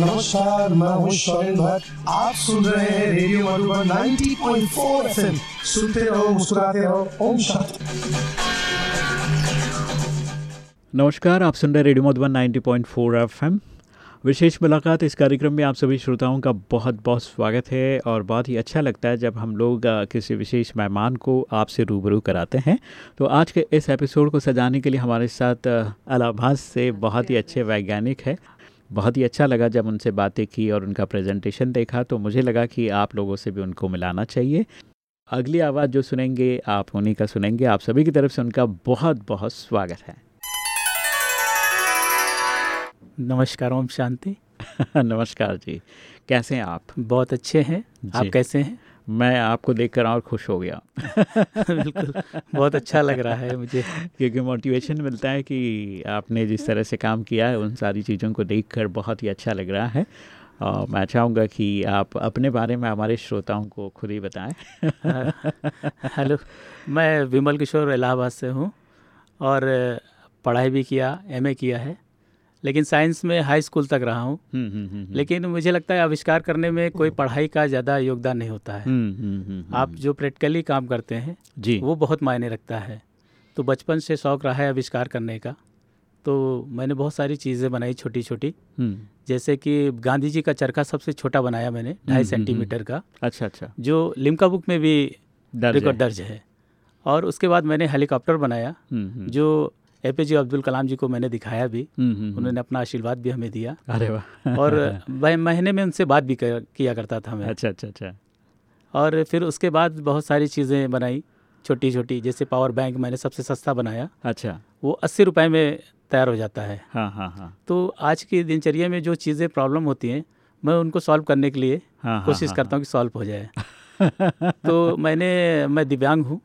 नमस्कार, मैं हूँ शोरेन भट्ट। आप सुन रहे हैं रेडियो मधुबन 90.4 एफएम। सुनते रहो, मुस्कुराते रहो। ओम शांति नमस्कार, आप सुन रहे रेडियो मधुबन 90.4 एफएम। विशेष मुलाकात इस कार्यक्रम में आप सभी श्रोताओं का बहुत बहुत स्वागत है और बहुत ही अच्छा लगता है जब हम लोग किसी विशेष मेहमान को आपसे रूबरू कराते हैं। तो आज के इस एपिसोड को सजाने के लिए हमारे साथ अ, इलाहाबाद से बहुत ही अच्छे वैज्ञानिक है। बहुत ही अच्छा लगा जब उनसे बातें की और उनका प्रेजेंटेशन देखा तो मुझे लगा कि आप लोगों से भी उनको मिलाना चाहिए। अगली आवाज़ जो सुनेंगे आप उन्हीं का सुनेंगे। आप सभी की तरफ़ से उनका बहुत बहुत स्वागत है। नमस्कार ओम शांति। नमस्कार जी। कैसे हैं आप? बहुत अच्छे हैं। आप कैसे हैं? मैं आपको देखकर और खुश हो गया। बिल्कुल बहुत अच्छा लग रहा है मुझे। क्योंकि मोटिवेशन मिलता है कि आपने जिस तरह से काम किया है उन सारी चीज़ों को देखकर बहुत ही अच्छा लग रहा है। और मैं चाहूँगा कि आप अपने बारे में हमारे श्रोताओं को खुद ही बताएँ। हेलो मैं विमल किशोर इलाहाबाद से हूँ और पढ़ाई भी किया एमए किया है। लेकिन साइंस में हाई स्कूल तक रहा हूँ। हम्म, हम्म, हम्म, लेकिन मुझे लगता है आविष्कार करने में कोई पढ़ाई का ज़्यादा योगदान नहीं होता है। आप जो प्रैक्टिकली काम करते हैं जी। वो बहुत मायने रखता है। तो बचपन से शौक़ रहा है आविष्कार करने का। तो मैंने बहुत सारी चीज़ें बनाई छोटी छोटी जैसे कि गांधी जी का चरखा सबसे छोटा बनाया मैंने ढाई सेंटीमीटर का। अच्छा अच्छा। जो लिम्का बुक में भी रिकॉर्ड दर्ज है। और उसके बाद मैंने हेलीकॉप्टर बनाया जो ए पी जे अब्दुल कलाम जी को मैंने दिखाया भी। हम्म, हम्म, उन्होंने अपना आशीर्वाद भी हमें दिया। अरे वाह। और महीने में उनसे बात भी कर, किया करता था मैं। अच्छा अच्छा अच्छा। और फिर उसके बाद बहुत सारी चीज़ें बनाई छोटी छोटी जैसे पावर बैंक मैंने सबसे सस्ता बनाया। अच्छा। वो अस्सी रुपये में तैयार हो जाता है। हाँ हाँ हाँ। तो आज की दिनचर्या में जो चीज़ें प्रॉब्लम होती हैं मैं उनको सॉल्व करने के लिए हाँ कोशिश करता हूँ कि सॉल्व हो जाए। तो मैंने मैं दिव्यांग हूँ।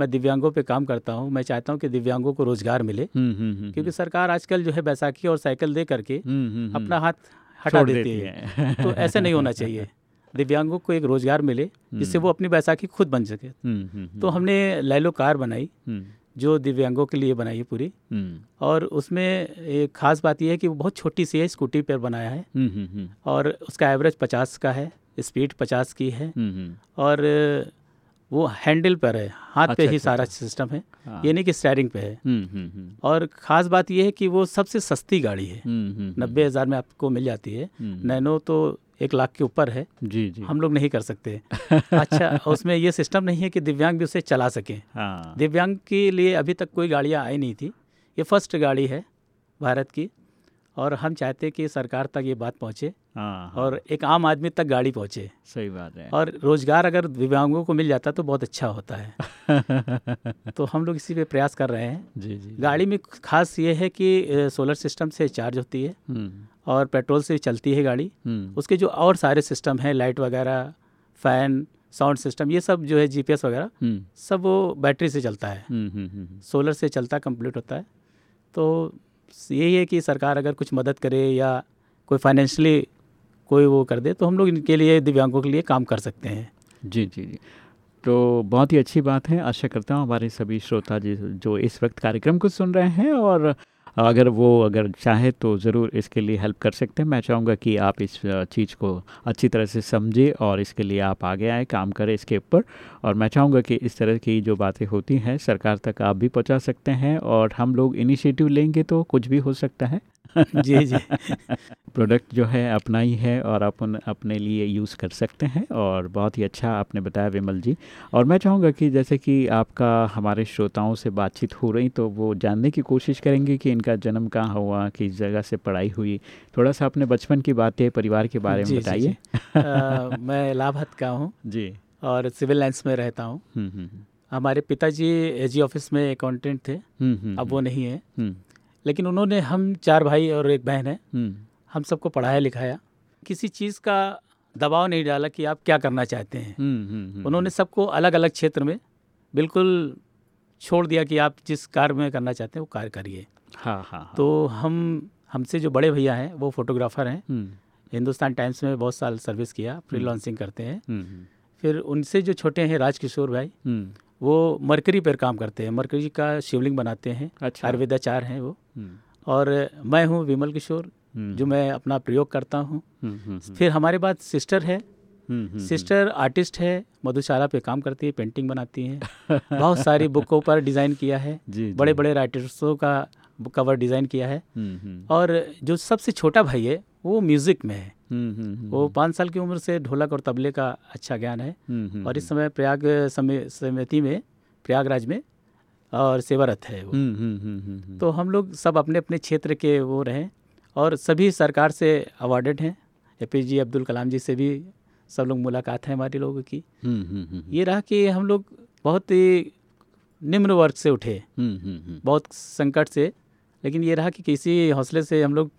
मैं दिव्यांगों पे काम करता हूँ मैं चाहता हूँ कि दिव्यांगों को रोज़गार मिले। हम्म, हम्म, हम्म, क्योंकि सरकार आजकल जो है बैसाखी और साइकिल दे करके अपना हाथ हटा देती है। तो ऐसे नहीं होना चाहिए। दिव्यांगों को एक रोज़गार मिले जिससे वो अपनी बैसाखी खुद बन सके। तो हमने लैलो कार बनाई जो दिव्यांगों के लिए बनाई है पूरी। और उसमें एक ख़ास बात यह है कि वो बहुत छोटी सी है स्कूटी पर बनाया है। और उसका एवरेज पचास का है स्पीड पचास की है। और वो हैंडल पर है हाथ पे अच्छा, ही अच्छा, सारा सिस्टम है हाँ। ये नहीं कि स्टेयरिंग पे है। हम्म, हम्म, हम्म, और ख़ास बात ये है कि वो सबसे सस्ती गाड़ी है। नब्बे हज़ार में आपको मिल जाती है। नैनो तो एक लाख के ऊपर है। जी जी। हम लोग नहीं कर सकते। अच्छा उसमें ये सिस्टम नहीं है कि दिव्यांग भी उसे चला सकें। हाँ। दिव्यांग के लिए अभी तक कोई गाड़ियाँ आई नहीं थी। ये फ़र्स्ट गाड़ी है भारत की। और हम चाहते हैं कि सरकार तक ये बात पहुँचे हाँ हाँ, और एक आम आदमी तक गाड़ी पहुँचे। सही बात है। और रोज़गार अगर दिव्यांगों को मिल जाता तो बहुत अच्छा होता है। तो हम लोग इसी पे प्रयास कर रहे हैं। जी जी गाड़ी में खास ये है कि सोलर सिस्टम से चार्ज होती है हम्म, और पेट्रोल से चलती है गाड़ी। हम्म, उसके जो और सारे सिस्टम हैं लाइट वगैरह फ़ैन साउंड सिस्टम ये सब जो है जीपीएस वगैरह हम्म, सब वो बैटरी से चलता है। सोलर से चलता कंप्लीट होता है। तो यही है कि सरकार अगर कुछ मदद करे या कोई फाइनेंशली कोई वो कर दे तो हम लोग इनके लिए, दिव्यांगों के लिए काम कर सकते हैं। जी जी जी। तो बहुत ही अच्छी बात है। आशा करता हूँ हमारे सभी श्रोता जी जो इस वक्त कार्यक्रम को सुन रहे हैं और अगर वो अगर चाहे तो ज़रूर इसके लिए हेल्प कर सकते हैं। मैं चाहूँगा कि आप इस चीज़ को अच्छी तरह से समझें और इसके लिए आप आगे आए, काम करें इसके ऊपर। और मैं चाहूँगा कि इस तरह की जो बातें होती हैं, सरकार तक आप भी पहुँचा सकते हैं और हम लोग इनिशिएटिव लेंगे तो कुछ भी हो सकता है। जी जी। प्रोडक्ट जो है अपना ही है और अपन अपने लिए यूज़ कर सकते हैं और बहुत ही अच्छा आपने बताया विमल जी। और मैं चाहूँगा कि जैसे कि आपका हमारे श्रोताओं से बातचीत हो रही तो वो जानने की कोशिश करेंगे कि इनका जन्म कहाँ हुआ किस जगह से पढ़ाई हुई। थोड़ा सा अपने बचपन की बातें परिवार के बारे में बताइए। मैं इलाहाबाद का हूँ जी। और सिविल लाइन्स में रहता हूँ। हम्म हम्म हमारे पिताजी एजी ऑफ़िस में अकाउंटेंट थे। हम्म हम्म, अब वो नहीं है। हम्म। लेकिन उन्होंने हम चार भाई और एक बहन है हम्म। हम सबको पढ़ाया लिखाया। किसी चीज़ का दबाव नहीं डाला कि आप क्या करना चाहते हैं। हम्म, हम्म, उन्होंने सबको अलग अलग क्षेत्र में बिल्कुल छोड़ दिया कि आप जिस कार्य में करना चाहते हैं वो कार्य करिए। हाँ हाँ हाँ। तो हम हमसे जो बड़े भैया हैं वो फोटोग्राफर हैं। हिंदुस्तान टाइम्स में बहुत साल सर्विस किया फ्रीलांसिंग करते हैं। फिर उनसे जो छोटे हैं राजकिशोर भाई वो मरकरी पर काम करते हैं। मरकरी का शिवलिंग बनाते हैं। अच्छा। आयुर्वेदाचार हैं वो। हम्म, और मैं हूँ विमल किशोर जो मैं अपना प्रयोग करता हूँ। फिर हमारे पास सिस्टर है। सिस्टर आर्टिस्ट है मधुशाला पे काम करती है पेंटिंग बनाती है। बहुत सारी बुकों पर डिज़ाइन किया है। जी, बड़े जी. बड़े राइटर्सों का कवर डिज़ाइन किया है। और जो सबसे छोटा भाई है वो म्यूज़िक में है। वो पाँच साल की उम्र से ढोलक और तबले का अच्छा ज्ञान है। और इस समय प्रयाग समिति में प्रयागराज में और सेवारत है वो। तो हम लोग सब अपने अपने क्षेत्र के वो रहे और सभी सरकार से अवार्डेड हैं। ए पी जे अब्दुल कलाम जी से भी सब लोग मुलाकात है हमारे लोगों की। ये रहा कि हम लोग बहुत ही निम्न वर्ग से उठे। बहुत संकट से लेकिन ये रहा कि किसी हौसले से हम लोग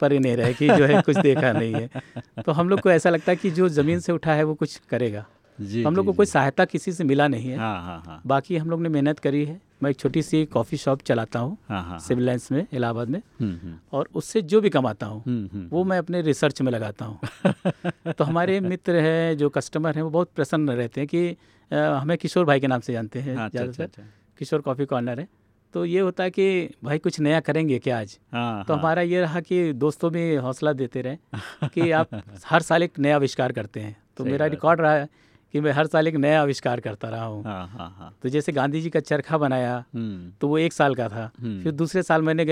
पर ही नहीं रहे कि जो है कुछ देखा नहीं है। तो हम लोग को ऐसा लगता है कि जो ज़मीन से उठा है वो कुछ करेगा। जी, तो हम लोग को कोई सहायता किसी से मिला नहीं है। हाँ, हाँ, हाँ. बाकी हम लोग ने मेहनत करी है। मैं एक छोटी सी कॉफ़ी शॉप चलाता हूँ हाँ, हाँ, सिविल। लाइन्स में इलाहाबाद में। हम्म, हम्म। और उससे जो भी कमाता हूँ हम्म, वो मैं अपने रिसर्च में लगाता हूँ। तो हमारे मित्र हैं जो कस्टमर हैं वो बहुत प्रसन्न रहते हैं कि हमें किशोर भाई के नाम से जानते हैं अच्छा, ज़्यादातर। अच्छा, अच्छा। किशोर कॉफ़ी कॉर्नर है। तो ये होता है कि भाई कुछ नया करेंगे क्या आज? हाँ, तो हाँ. हमारा ये रहा कि दोस्तों में हौसला देते रहे कि आप हर साल एक नया आविष्कार करते हैं। तो मेरा रिकॉर्ड रहा है कि मैं हर साल एक नया आविष्कार करता रहा हूँ। हाँ, हाँ, हाँ. तो जैसे गांधी जी का चरखा बनाया हम्म। तो वो एक साल का था। हम्म। फिर दूसरे साल मैंने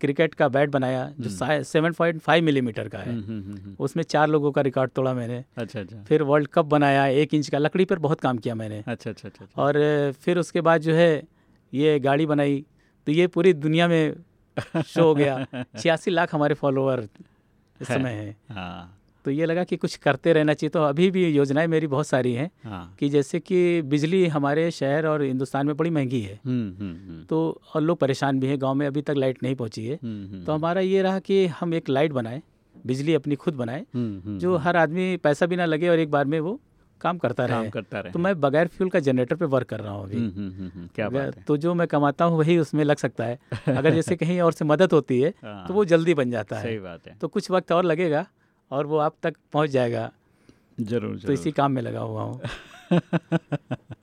क्रिकेट का बैट बनाया जो सेवन पॉइंट फाइव मिलीमीटर का है। हम्म, उसमें चार लोगों का रिकॉर्ड तोड़ा मैंने। अच्छा अच्छा। फिर वर्ल्ड कप बनाया एक इंच का लकड़ी पर बहुत काम किया मैंने। अच्छा अच्छा अच्छा, अच्छा। और फिर उसके बाद जो है ये गाड़ी बनाई तो ये पूरी दुनिया में शो हो गया। छियासी लाख हमारे फॉलोअर इस समय है। हाँ। तो ये लगा कि कुछ करते रहना चाहिए तो अभी भी योजनाएँ मेरी बहुत सारी हैं हाँ। कि जैसे कि बिजली हमारे शहर और हिंदुस्तान में बड़ी महँगी है। हम्म, हम्म, हम्म। तो और लोग परेशान भी हैं गाँव में अभी तक लाइट नहीं पहुँची है। तो हमारा ये रहा कि हम एक लाइट बनाए बिजली अपनी खुद बनाए जो हर आदमी पैसा भी ना लगे और एक बार में वो काम करता रहे करता रहे तो मैं बगैर फ्यूल का जनरेटर पे वर्क कर रहा हूँ अभी। हम्म, हम्म, हम्म, क्या बात है? तो जो मैं कमाता हूँ वही उसमें लग सकता है। अगर जैसे कहीं और से मदद होती है हाँ। तो वो जल्दी बन जाता है। सही बात है। तो कुछ वक्त और लगेगा और वो आप तक पहुँच जाएगा। ज़रूर तो इसी काम में लगा हुआ हूँ।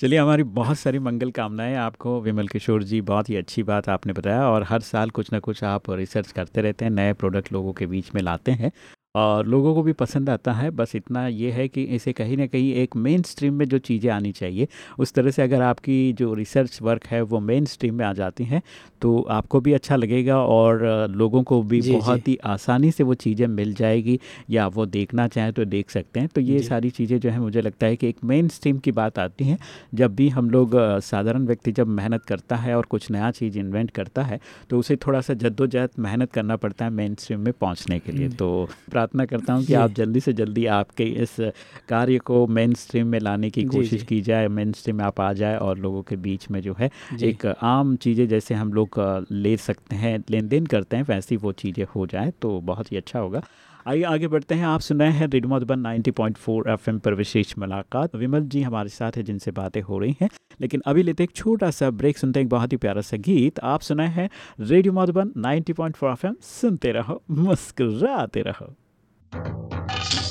चलिए हमारी बहुत सारी मंगल कामनाएँ आपको विमल किशोर जी बहुत ही अच्छी बात आपने बताया और हर साल कुछ ना कुछ आप रिसर्च करते रहते हैं नए प्रोडक्ट लोगों के बीच में लाते हैं। और लोगों को भी पसंद आता है। बस इतना ये है कि इसे कहीं ना कहीं एक मेन स्ट्रीम में जो चीज़ें आनी चाहिए उस तरह से अगर आपकी जो रिसर्च वर्क है वो मेन स्ट्रीम में आ जाती हैं तो आपको भी अच्छा लगेगा और लोगों को भी बहुत ही आसानी से वो चीज़ें मिल जाएगी या वो देखना चाहें तो देख सकते हैं। तो ये सारी चीज़ें जो है मुझे लगता है कि एक मेन स्ट्रीम की बात आती है। जब भी हम लोग साधारण व्यक्ति जब मेहनत करता है और कुछ नया चीज़ इन्वेंट करता है तो उसे थोड़ा सा जद्दोजहद मेहनत करना पड़ता है मेन स्ट्रीम में पहुँचने के लिए। तो प्रार्थना करता हूँ कि आप जल्दी से जल्दी आपके इस कार्य को मेन स्ट्रीम में लाने की कोशिश की जाए मेन स्ट्रीम में आप आ जाए और लोगों के बीच में जो है एक आम चीज़ें जैसे हम लोग ले सकते हैं लेन देन करते हैं वैसी वो चीज़ें हो जाए तो बहुत ही अच्छा होगा। आइए आगे बढ़ते हैं। आप सुन रहे हैं रेडियो मधुबन 90.4 एफएम पर विशेष मुलाकात। विमल जी हमारे साथ है जिनसे बातें हो रही हैं लेकिन अभी लेते एक छोटा सा ब्रेक सुनते हैं एक बहुत ही प्यारा सा गीत। आप सुनाए हैं रेडियो मधुबन 90.4 एफएम। सुनते रहो मुस्कुराते रहो। Thank you.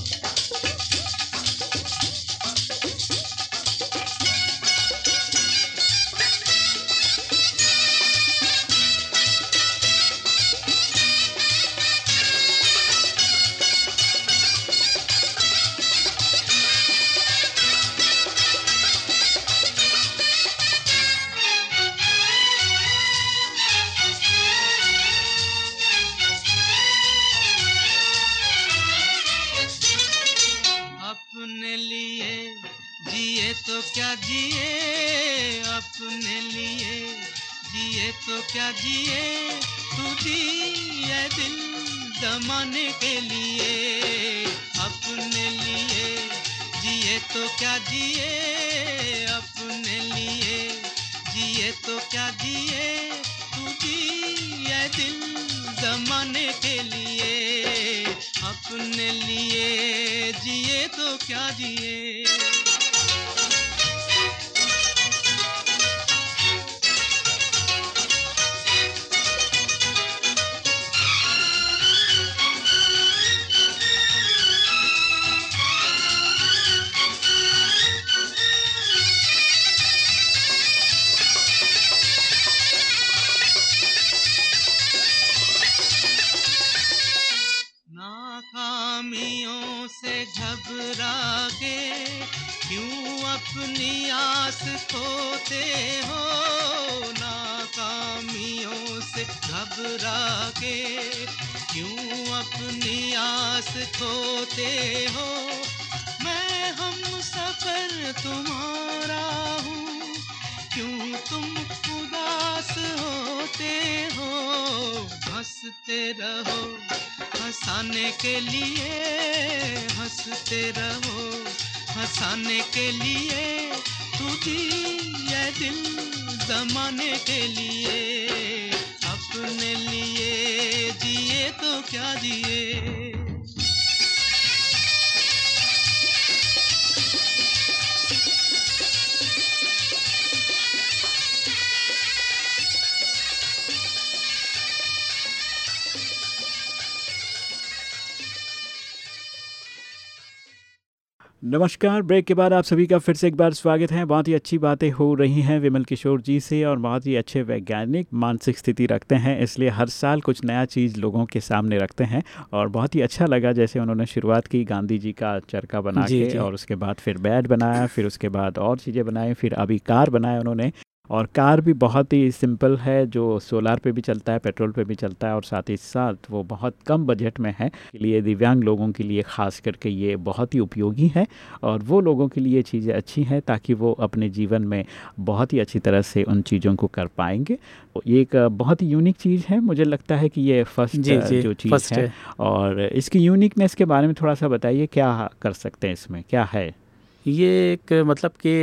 तो क्या जिए अपने लिए? जिए तो क्या जिए तू जिए दिल जमाने के लिए? अपने लिए जिए तो क्या जिए अपने लिए? जिए तो क्या जिए तू जिए दिल जमाने के लिए? अपने लिए जिए तो क्या जिए? खोते हो नाकामियों से घबरा के क्यों अपनी आस खोते हो? मैं हम सफ़र तुम्हारा हूँ, क्यों तुम उदास होते हो? हँसते रहो, हंसाने के लिए, हँसते रहो, हंसाने के लिए तुझी दिल जमाने के लिए अपने लिए जिए तो क्या जिए? नमस्कार ब्रेक के बाद आप सभी का फिर से एक बार स्वागत है बहुत ही अच्छी बातें हो रही हैं विमल किशोर जी से और बहुत ही अच्छे वैज्ञानिक मानसिक स्थिति रखते हैं इसलिए हर साल कुछ नया चीज़ लोगों के सामने रखते हैं और बहुत ही अच्छा लगा जैसे उन्होंने शुरुआत की गांधी जी का चरखा बना जी, के जी. और उसके बाद फिर बैट बनाया फिर उसके बाद और चीज़ें बनाई फिर अभी कार बनाए उन्होंने और कार भी बहुत ही सिंपल है जो सोलार पे भी चलता है पेट्रोल पे भी चलता है और साथ ही साथ वो बहुत कम बजट में है। लिए दिव्यांग लोगों के लिए ख़ास करके ये बहुत ही उपयोगी है और वो लोगों के लिए चीज़ें अच्छी हैं ताकि वो अपने जीवन में बहुत ही अच्छी तरह से उन चीज़ों को कर पाएँगे। तो ये एक बहुत ही यूनिक चीज़ है मुझे लगता है कि ये फ़र्स्ट जी, जी, जो चीज़ है, है। और इसकी यूनिकनेस के बारे में थोड़ा सा बताइए क्या कर सकते हैं इसमें क्या है? ये एक मतलब कि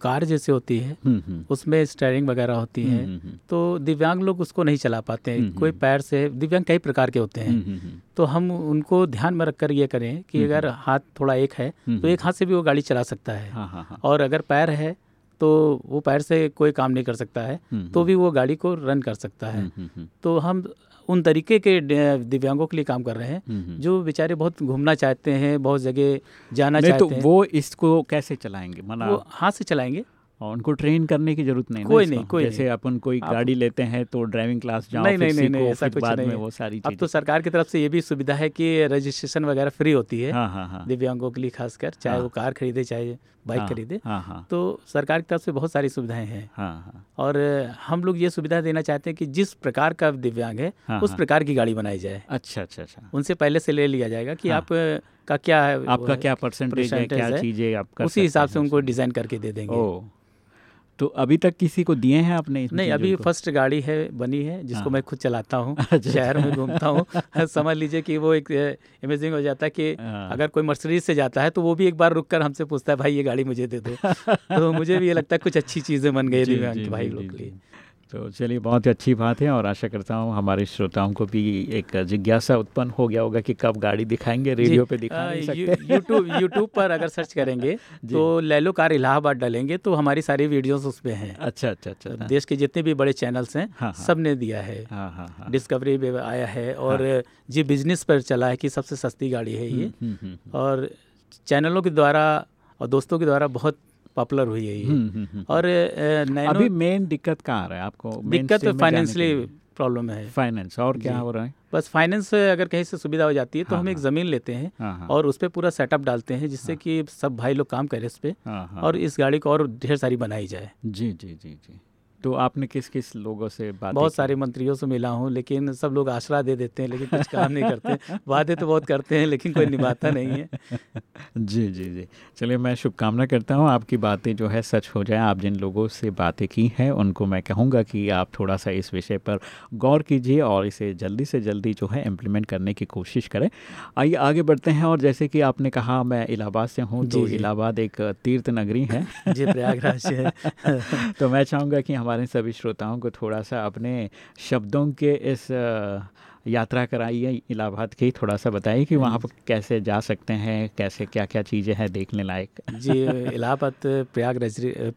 कार जैसे होती है। हम्म, हम्म। उसमें स्टेयरिंग वगैरह होती है। हम्म, तो दिव्यांग लोग उसको नहीं चला पाते हैं। कोई पैर से दिव्यांग कई प्रकार के होते हैं। तो हम उनको ध्यान में रखकर ये करें कि अगर हाथ थोड़ा एक है तो एक हाथ से भी वो गाड़ी चला सकता है। हाँ, हाँ, हाँ। और अगर पैर है तो वो पैर से कोई काम नहीं कर सकता है। तो भी वो गाड़ी को रन कर सकता है। तो हम उन तरीके के दिव्यांगों के लिए काम कर रहे हैं हम्म, हम्म। जो बेचारे बहुत घूमना चाहते हैं बहुत जगह जाना तो चाहते तो हैं। वो इसको कैसे चलाएँगे? मना हाथ से चलाएँगे। और उनको ट्रेन करने की ज़रूरत नहीं कोई नहीं कोई जैसे अपन कोई गाड़ी लेते हैं तो ड्राइविंग क्लास जाओ नहीं नहीं नहीं ऐसा कुछ बाद नहीं में वो सारी अब तो सरकार की तरफ़ से ये भी सुविधा है कि रजिस्ट्रेशन वगैरह फ्री होती है। हाँ, हाँ, हाँ. दिव्यांगों के लिए खासकर चाहे वो कार खरीदे चाहे बाइक खरीदे। तो सरकार की तरफ़ से बहुत सारी सुविधाएँ हैं। और हम लोग ये सुविधा देना चाहते हैं कि जिस प्रकार का दिव्यांग है उस। प्रकार की गाड़ी बनाई जाए। अच्छा अच्छा अच्छा। उनसे पहले से ले लिया जाएगा कि आप का क्या है आपका क्या परसेंटेज है क्या चीज़ें आप उसी हिसाब से उनको डिज़ाइन करके दे देंगे। तो अभी तक किसी को दिए हैं आपने नहीं अभी फ़र्स्ट गाड़ी है बनी है जिसको हाँ। मैं खुद चलाता हूँ अच्छा। शहर में घूमता हूँ समझ लीजिए कि वो एक इमेजिंग हो जाता है कि हाँ। अगर कोई मर्सरीज से जाता है तो वो भी एक बार रुक कर हमसे पूछता है भाई ये गाड़ी मुझे दे दो तो मुझे भी ये लगता है कुछ अच्छी चीज़ें बन गई भाई लोग के लिए तो चलिए बहुत ही अच्छी बात है और आशा करता हूँ हमारे श्रोताओं को भी एक जिज्ञासा उत्पन्न हो गया होगा कि कब गाड़ी दिखाएँगे रेडियो पे दिखा नहीं सकते। यूट्यूब यूट्यूब पर अगर सर्च करेंगे तो लेलो कार इलाहाबाद डालेंगे तो हमारी सारी वीडियोस उस पर हैं। अच्छा अच्छा अच्छा देश के जितने भी बड़े चैनल्स हैं हाँ, हाँ। सबने दिया है। डिस्कवरी हाँ, हाँ, आया है और जी बिज़नेस पर चला है कि सबसे सस्ती गाड़ी है ये। हम्म, हम्म, हम्म, और चैनलों के द्वारा और दोस्तों के द्वारा बहुत पॉपुलर हुई है ये। हम्म, हम्म, हम्म, और नैनो अभी मेन दिक्कत कहाँ आ रहा है? आपको दिक्कत फाइनेंशियली प्रॉब्लम है। फाइनेंस और क्या हो रहा है? बस फाइनेंस अगर कहीं से सुविधा हो जाती है तो हाँ, हम एक हाँ। ज़मीन लेते हैं हाँ, हाँ, और उस पर पूरा सेटअप डालते हैं जिससे हाँ, कि सब भाई लोग काम करें इस पर हाँ, और इस गाड़ी को और ढेर सारी बनाई जाए। जी जी जी जी। तो आपने किस किस लोगों से बात बहुत सारे मंत्रियों से मिला हूँ लेकिन सब लोग आश्रा दे देते हैं लेकिन कुछ काम नहीं करते। वादे तो बहुत करते हैं लेकिन कोई निभाता नहीं है। जी जी जी। चलिए मैं शुभकामना करता हूँ आपकी बातें जो है सच हो जाए। आप जिन लोगों से बातें की हैं उनको मैं कहूँगा कि आप थोड़ा सा इस विषय पर गौर कीजिए और इसे जल्दी से जल्दी जो है इम्प्लीमेंट करने की कोशिश करें। आइए आगे बढ़ते हैं और जैसे कि आपने कहा मैं इलाहाबाद से हूँ तो इलाहाबाद एक तीर्थ नगरी है। जी प्रयागराज है। तो मैं चाहूँगा कि हमारे हमारे सभी श्रोताओं को थोड़ा सा अपने शब्दों के इस यात्रा कराइए इलाहाबाद की थोड़ा सा बताइए कि वहाँ पर कैसे जा सकते हैं कैसे क्या क्या चीज़ें हैं देखने लायक? जी इलाहाबाद प्रयाग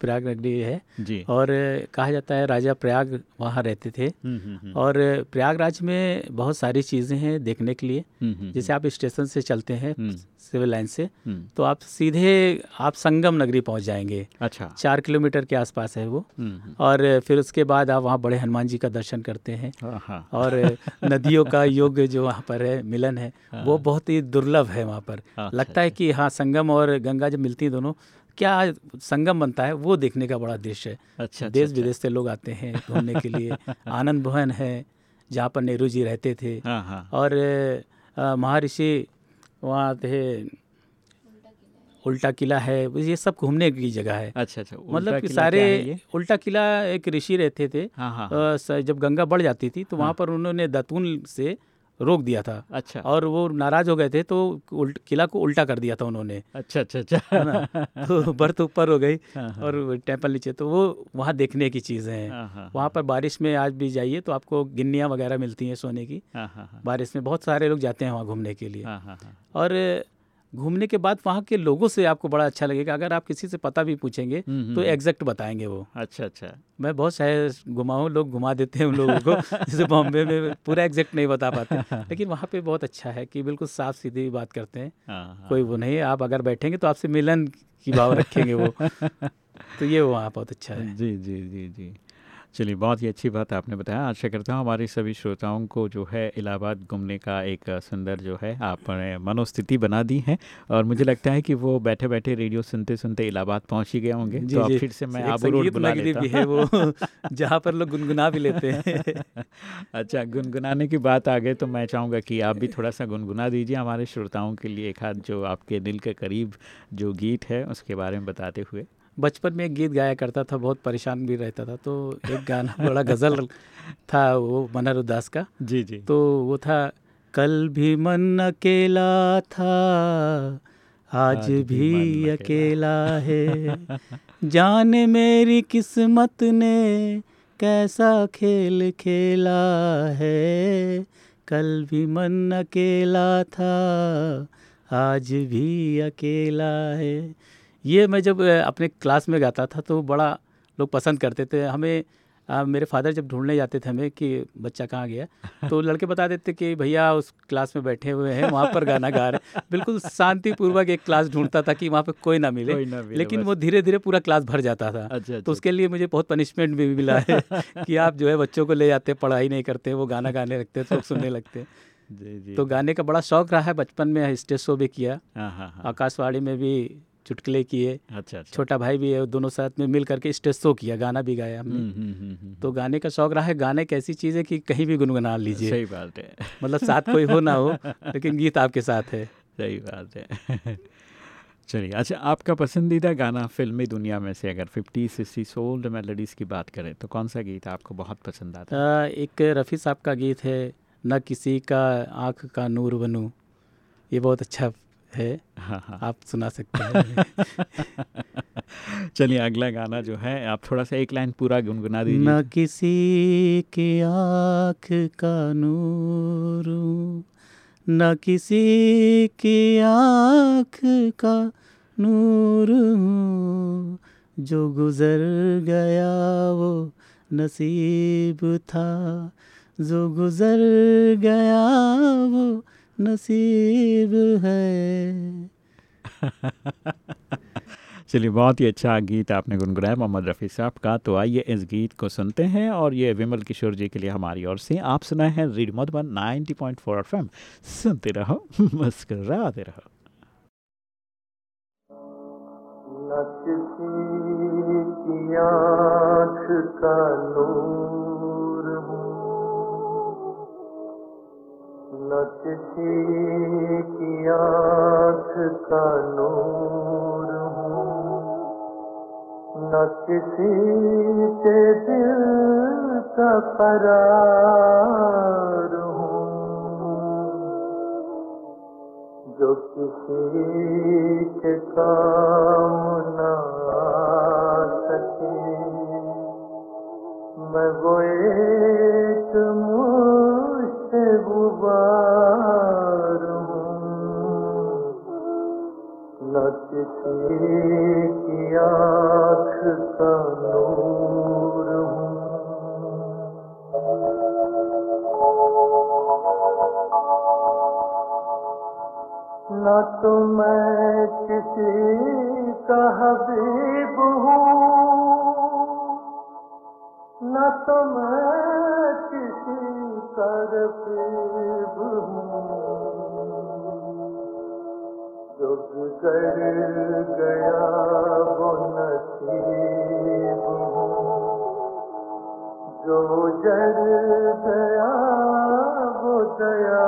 प्रयाग नगरी है जी। और कहा जाता है राजा प्रयाग वहाँ रहते थे हम्म, हम्म, हम्म। और प्रयागराज में बहुत सारी चीज़ें हैं देखने के लिए। जैसे आप स्टेशन से चलते हैं सिविल लाइन से हम्म। तो आप सीधे आप संगम नगरी पहुँच जाएँगे अच्छा चार किलोमीटर के आसपास है वो हम्म, हम्म। और फिर उसके बाद आप वहाँ बड़े हनुमान जी का दर्शन करते हैं हाँ, हाँ। और नदियों का योग जो वहाँ पर है मिलन है हाँ। वो बहुत ही दुर्लभ है वहाँ पर अच्छा, लगता है अच्छा। कि हाँ संगम और गंगा जब मिलती हैं दोनों क्या संगम बनता है वो देखने का बड़ा दृश्य है अच्छा, अच्छा देश अच्छा। विदेश से लोग आते हैं घूमने के लिए आनंद भवन है जहाँ पर नेहरू जी रहते थे। और महर्षि वहाँ थे। उल्टा किला है ये सब घूमने की जगह है। अच्छा अच्छा मतलब कि सारे उल्टा किला एक ऋषि रहते थे। हाँ हाँ जब गंगा बढ़ जाती थी तो हाँ। वहाँ पर उन्होंने दतून से रोक दिया था। अच्छा। और वो नाराज़ हो गए थे तो उल्ट किला को उल्टा कर दिया था उन्होंने। अच्छा अच्छा अच्छा। ना? तो बर्थ ऊपर हो गई हाँ, हाँ। और टेंपल नीचे तो वो वहाँ देखने की चीज़ें हैं। हाँ, वहाँ पर बारिश में आज भी जाइए तो आपको गिन्नियाँ वगैरह मिलती हैं सोने की। बारिश में बहुत सारे लोग जाते हैं वहाँ घूमने के लिए। और घूमने के बाद वहाँ के लोगों से आपको बड़ा अच्छा लगेगा। अगर आप किसी से पता भी पूछेंगे हम्म, हम्म, तो एग्जैक्ट हम्म। बताएँगे वो। अच्छा अच्छा। मैं बहुत सारे घुमाऊँ लोग घुमा देते हैं उन लोगों को जैसे बॉम्बे में पूरा एग्जैक्ट नहीं बता पाते। लेकिन वहाँ पे बहुत अच्छा है कि बिल्कुल साफ़ सीधी बात करते हैं। हाँ, हाँ। कोई वो नहीं आप अगर बैठेंगे तो आपसे मिलन की भाव रखेंगे वो। तो ये वहाँ बहुत अच्छा है। जी जी जी जी। चलिए बहुत ही अच्छी बात आपने बताया। आशा करता हूँ हमारे सभी श्रोताओं को जो है इलाहाबाद घूमने का एक सुंदर जो है आपने मनोस्थिति बना दी है और मुझे लगता है कि वो बैठे बैठे रेडियो सुनते सुनते इलाहाबाद पहुँच ही गए होंगे। जी, तो जी, फिर से मैं आबू रोड बुला लेता भी है वो जहाँ पर लोग गुनगुना भी लेते हैं। अच्छा गुनगुनाने की बात आ गए तो मैं चाहूँगा कि आप भी थोड़ा सा गुनगुना दीजिए हमारे श्रोताओं के लिए एक हाथ जो आपके दिल के करीब जो गीत है उसके बारे में बताते हुए। बचपन में एक गीत गाया करता था बहुत परेशान भी रहता था तो एक गाना बड़ा गज़ल था वो मनर उदास का। जी जी। तो वो था कल भी मन अकेला था आज, आज भी, भी अकेला है। जाने मेरी किस्मत ने कैसा खेल खेला है। कल भी मन अकेला था आज भी अकेला है। ये मैं जब अपने क्लास में गाता था तो बड़ा लोग पसंद करते थे। हमें आ, मेरे फादर जब ढूँढने जाते थे हमें कि बच्चा कहाँ गया तो लड़के बता देते कि भैया उस क्लास में बैठे हुए हैं वहाँ पर गाना गा रहे हैं। बिल्कुल शांतिपूर्वक एक क्लास ढूंढता था कि वहाँ पे कोई ना मिले, कोई ना मिले लेकिन वो धीरे धीरे पूरा क्लास भर जाता था। अच्छा, अच्छा, तो उसके लिए मुझे बहुत पनिशमेंट भी मिला है कि आप जो है बच्चों को ले जाते पढ़ाई नहीं करते वो गाना गाने लगते तो सुनने लगते। जी जी। तो गाने का बड़ा शौक रहा है बचपन में स्टेज शो भी किया। हाँ, हाँ, हाँ। आकाशवाणी में भी चुटकुले किए। अच्छा, अच्छा। छोटा भाई भी है दोनों साथ में मिल करके स्टेज शो किया गाना भी गाया हमने। हम्म, हम्म, हम्म, तो गाने का शौक रहा है गाने एक ऐसी चीज़ है कि कहीं भी गुनगुना लीजिए। सही बात है। मतलब साथ कोई हो ना हो लेकिन गीत आपके साथ है। सही बात है। चलिए अच्छा आपका पसंदीदा गाना फिल्मी दुनिया में से अगर फिफ्टी सिक्सटी सोल्ड मेलोडीज़ की बात करें तो कौन सा गीत आपको बहुत पसंद आता है? एक रफ़ी साहब का गीत है न किसी का आँख का नूर बनूँ। ये बहुत अच्छा है हाँ हाँ। आप सुना सकते हैं। चलिए अगला गाना जो है आप थोड़ा सा एक लाइन पूरा गुनगुना दीजिए। न किसी के आँख का नूर न किसी की आँख का नूर जो गुजर गया वो नसीब था जो गुजर गया वो नसीब है। चलिए बहुत ही अच्छा गीत आपने गुनगुनाया मोहम्मद रफ़ी साहब का। तो आइए इस गीत को सुनते हैं और ये विमल किशोर जी के लिए हमारी ओर से आप सुना है रीड मधुबन 90.4 पॉइंट सुनते रहो मुस्कराते रहो। न किसी की आँख का नूर न किसी की आँख का नूर हूँ। न किसी के दिल का करार हूँ। जो किसी के काम न सके मैं वो एक गुबार न किसी की आँख का नूर न तो मैं किसी का हबीब हूँ। न तो मैं किसी पीब जुगर जय जो दया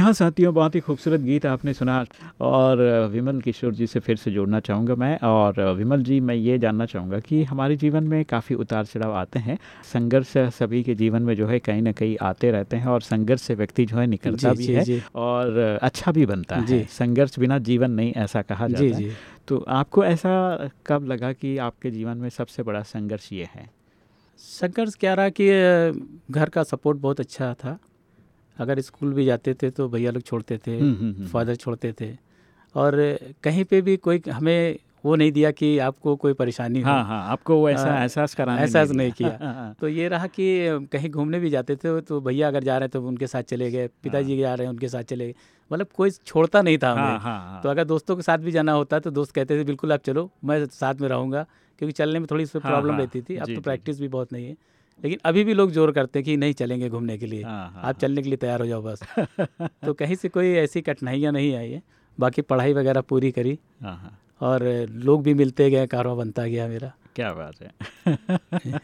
हाँ साथियों बहुत ही खूबसूरत गीत आपने सुना और विमल किशोर जी से फिर से जोड़ना चाहूँगा मैं और विमल जी मैं ये जानना चाहूँगा कि हमारे जीवन में काफ़ी उतार चढ़ाव आते हैं। संघर्ष सभी के जीवन में जो है कहीं ना कहीं आते रहते हैं और संघर्ष से व्यक्ति जो है निकलता भी है और अच्छा भी बनता है। संघर्ष बिना जीवन नहीं ऐसा कहा जाता है। तो आपको ऐसा कब लगा कि आपके जीवन में सबसे बड़ा संघर्ष ये है? संघर्ष क्या रहा कि घर का सपोर्ट बहुत अच्छा था। अगर स्कूल भी जाते थे तो भैया लोग छोड़ते थे फादर हम्म, हम्म, हम्म। छोड़ते थे। और कहीं पे भी कोई हमें वो नहीं दिया कि आपको कोई परेशानी हाँ, हाँ, आपको वो ऐसा एहसास कराना एहसास नहीं, नहीं किया। हाँ, हाँ। तो ये रहा कि कहीं घूमने भी जाते थे तो भैया अगर जा रहे हैं तो उनके साथ चले गए पिताजी हाँ। जा रहे हैं उनके साथ चले गए। मतलब कोई छोड़ता नहीं था हमें। हाँ, तो अगर दोस्तों के साथ भी जाना होता तो दोस्त कहते थे बिल्कुल आप चलो मैं साथ में रहूँगा। क्योंकि चलने में थोड़ी सी प्रॉब्लम रहती थी। अब तो प्रैक्टिस भी बहुत नहीं है। लेकिन अभी भी लोग ज़ोर करते हैं कि नहीं चलेंगे घूमने के लिए। हाँ, हाँ, आप हाँ। चलने के लिए तैयार हो जाओ बस। तो कहीं से कोई ऐसी कठिनाइयाँ नहीं आई है। बाकी पढ़ाई वगैरह पूरी करी। और लोग भी मिलते गए कारवा बनता गया मेरा। क्या बात है।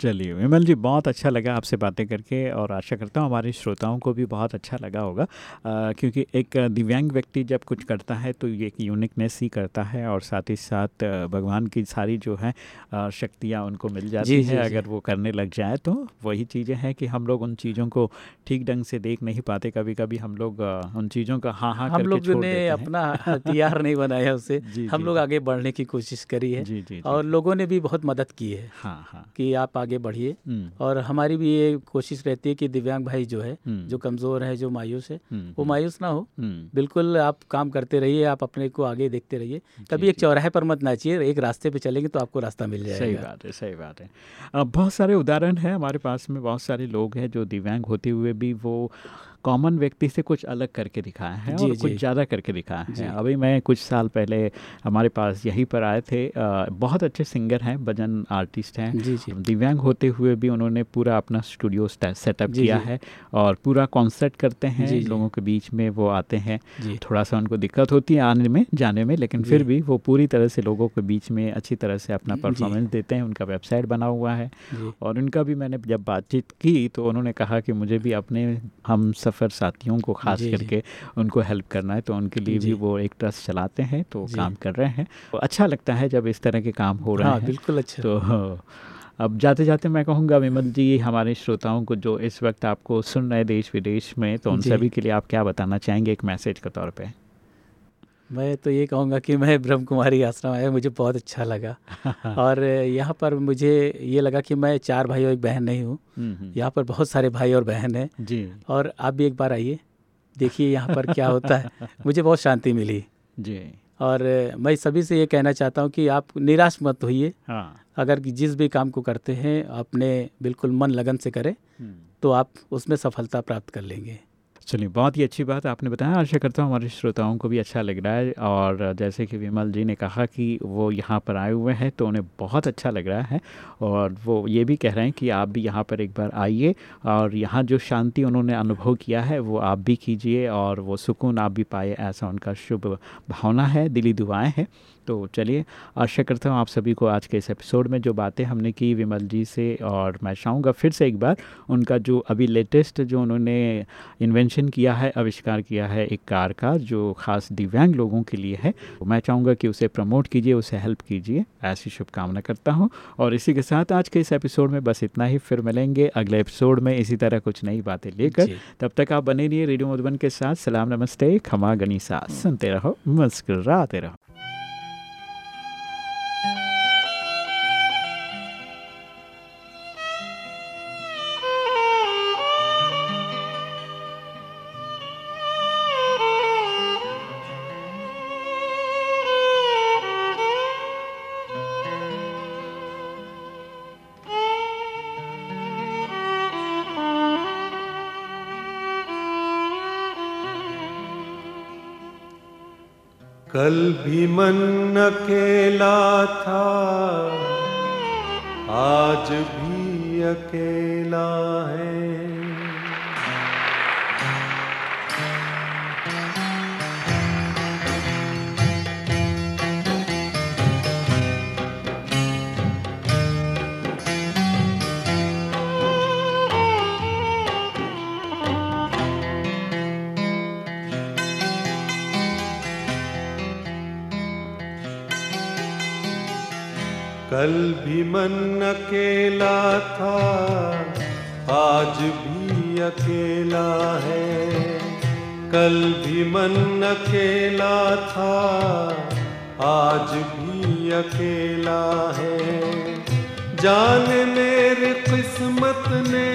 चलिए विमल जी बहुत अच्छा लगा आपसे बातें करके और आशा करता हूँ हमारे श्रोताओं को भी बहुत अच्छा लगा होगा। आ, क्योंकि एक दिव्यांग व्यक्ति जब कुछ करता है तो ये एक यूनिकनेस ही करता है और साथ ही साथ भगवान की सारी जो है शक्तियाँ उनको मिल जाती जी, है जी, अगर जी. वो करने लग जाए तो। वही चीज़ें हैं कि हम लोग उन चीज़ों को ठीक ढंग से देख नहीं पाते। कभी कभी हम लोग उन चीज़ों का हाँ हाँ हम लोग ने अपना हथियार नहीं बनाया उसे। हम लोग आगे बढ़ने की कोशिश करी है और लोगों ने भी बहुत मदद की है हाँ हाँ। कि आप आगे बढ़िए। हम्म। और हमारी भी ये कोशिश रहती है कि दिव्यांग भाई जो है हम्म। जो कमज़ोर है जो मायूस है हम्म, वो मायूस ना हो। बिल्कुल आप काम करते रहिए आप अपने को आगे देखते रहिए। कभी एक चौराहे पर मत नाचिए एक रास्ते पे चलेंगे तो आपको रास्ता मिल जाएगा। सही बात है सही बात है। बहुत सारे उदाहरण है हमारे पास में बहुत सारे लोग हैं जो दिव्यांग होते हुए भी वो कॉमन व्यक्ति से कुछ अलग करके दिखाया है और कुछ ज़्यादा करके दिखाया है। अभी मैं कुछ साल पहले हमारे पास यहीं पर आए थे। बहुत अच्छे सिंगर हैं भजन आर्टिस्ट हैं। दिव्यांग होते हुए भी उन्होंने पूरा अपना स्टूडियो सेटअप किया है और पूरा कॉन्सर्ट करते हैं। लोगों के बीच में वो आते हैं। थोड़ा सा उनको दिक्कत होती है आने में जाने में लेकिन फिर भी वो पूरी तरह से लोगों के बीच में अच्छी तरह से अपना परफॉर्मेंस देते हैं। उनका वेबसाइट बना हुआ है और उनका भी मैंने जब बातचीत की तो उन्होंने कहा कि मुझे भी अपने हम सफ़र साथियों को खास करके उनको हेल्प करना है तो उनके लिए भी वो एक ट्रस्ट चलाते हैं तो काम कर रहे हैं। तो अच्छा लगता है जब इस तरह के काम हो रहे हाँ, हैं। बिल्कुल अच्छा। तो अब जाते जाते मैं कहूँगा विमल जी हमारे श्रोताओं को जो इस वक्त आपको सुन रहे देश विदेश में तो उन सभी के लिए आप क्या बताना चाहेंगे एक मैसेज के तौर पे? मैं तो ये कहूँगा कि मैं ब्रह्म कुमारी आश्रम आया मुझे बहुत अच्छा लगा। और यहाँ पर मुझे ये लगा कि मैं चार भाई और एक बहन नहीं हूँ। हम्म, हम्म। यहाँ पर बहुत सारे भाई और बहन हैं। जी। और आप भी एक बार आइए देखिए यहाँ पर क्या होता है। मुझे बहुत शांति मिली। जी। और मैं सभी से ये कहना चाहता हूँ कि आप निराश मत होइए। हाँ। अगर जिस भी काम को करते हैं अपने बिल्कुल मन लगन से करें हम्म। तो आप उसमें सफलता प्राप्त कर लेंगे। चलिए, बहुत ही अच्छी बात आपने बताया। आशा करता हूँ हमारे श्रोताओं को भी अच्छा लग रहा है और जैसे कि विमल जी ने कहा कि वो यहाँ पर आए हुए हैं तो उन्हें बहुत अच्छा लग रहा है और वो ये भी कह रहे हैं कि आप भी यहाँ पर एक बार आइए और यहाँ जो शांति उन्होंने अनुभव किया है वो आप भी कीजिए और वो सुकून आप भी पाए ऐसा उनका शुभ भावना है, दिली दुआएँ हैं। तो चलिए आशा करता हूँ आप सभी को आज के इस एपिसोड में जो बातें हमने की विमल जी से और मैं चाहूँगा फिर से एक बार उनका जो अभी लेटेस्ट जो उन्होंने इन्वेंशन किया है आविष्कार किया है एक कार का जो ख़ास दिव्यांग लोगों के लिए है तो मैं चाहूँगा कि उसे प्रमोट कीजिए उसे हेल्प कीजिए ऐसी शुभकामना करता हूँ। और इसी के साथ आज के इस एपिसोड में बस इतना ही फिर मिलेंगे अगले एपिसोड में इसी तरह कुछ नई बातें लेकर। तब तक आप बने रहिए रेडियो मधुबन के साथ सलाम नमस्ते खमा गनीसा सुनते रहो मुस्कुराते रहो। कल भी मन अकेला था आज भी अकेला है। कल भी मन अकेला था, आज भी अकेला है। कल भी मन अकेला था, आज भी अकेला है। जान मेरी किस्मत ने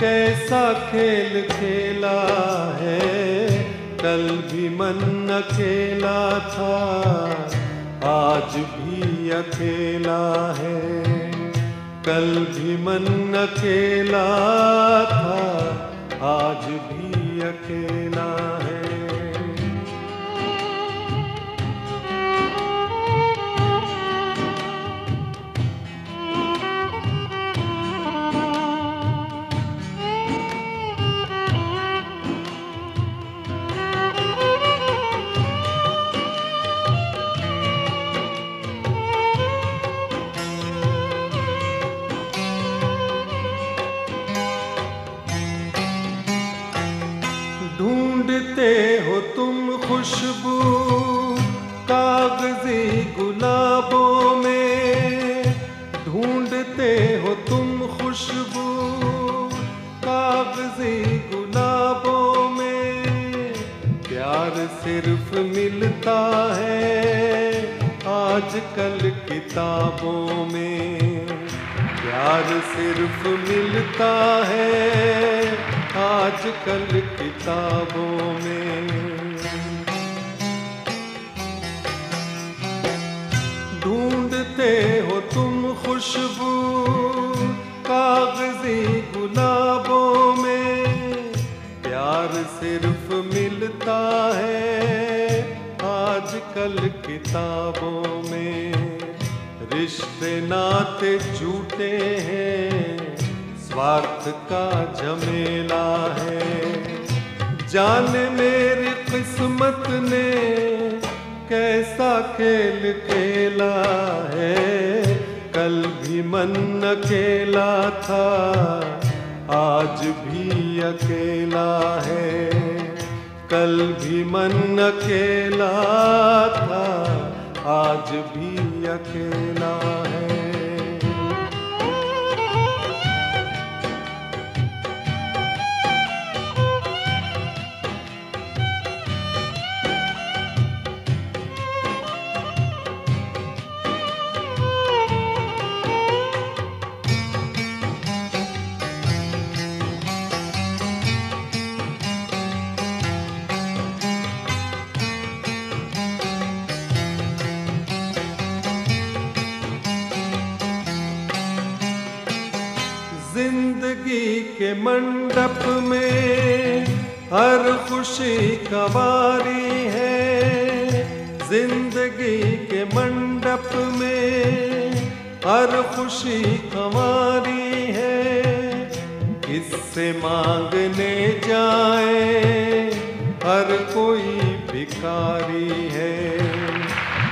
कैसा खेल खेला है। कल भी मन अकेला था, आज भी अकेला है। कल भी मन अकेला था आज भी अकेला है। कागज़ी गुलाबों में ढूंढते हो तुम खुशबू। कागज़ी गुलाबों में प्यार सिर्फ़ मिलता है आजकल किताबों में। प्यार सिर्फ़ मिलता है आजकल किताबों में। हो तुम खुशबू कागज़ी गुलाबों में। प्यार सिर्फ़ मिलता है आजकल किताबों में। रिश्ते नाते झूठे हैं, स्वार्थ का झमेला है। जान मेरी किस्मत ने कैसा खेल खेला है? कल भी मन अकेला था, आज भी अकेला है। कल भी मन अकेला था, आज भी अकेला के मंडप में हर खुशी कवारी है। ज़िंदगी के मंडप में हर खुशी कवारी है। किससे मांगने जाए हर कोई भिखारी है।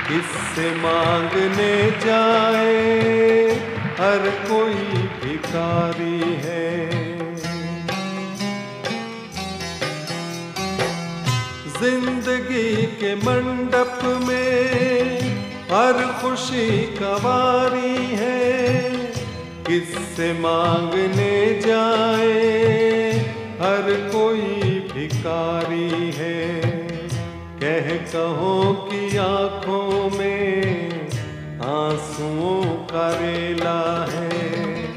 किससे मांगने जाए हर कोई भिखारी है। ज़िंदगी के मंडप में हर खुशी कवारी है। किससे मांगने जाए? हर कोई भिकारी है। कह कहो कि आँखों में आंसुओं का रेला है।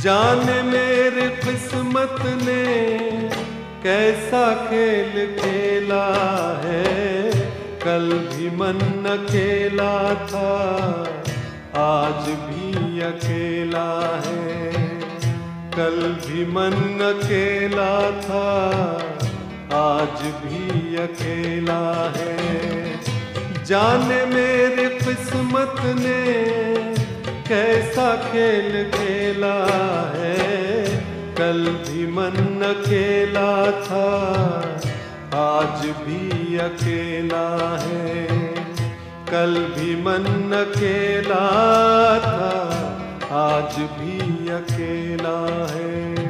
जान मेरे किस्मत ने कैसा खेल खेला है? कल भी मन अकेला था, आज भी अकेला है। कल भी मन अकेला था, आज भी अकेला है। जाने मेरे किस्मत ने कैसा खेल खेला है? कल भी मन अकेला था, आज भी अकेला है। कल भी मन अकेला था, आज भी अकेला है।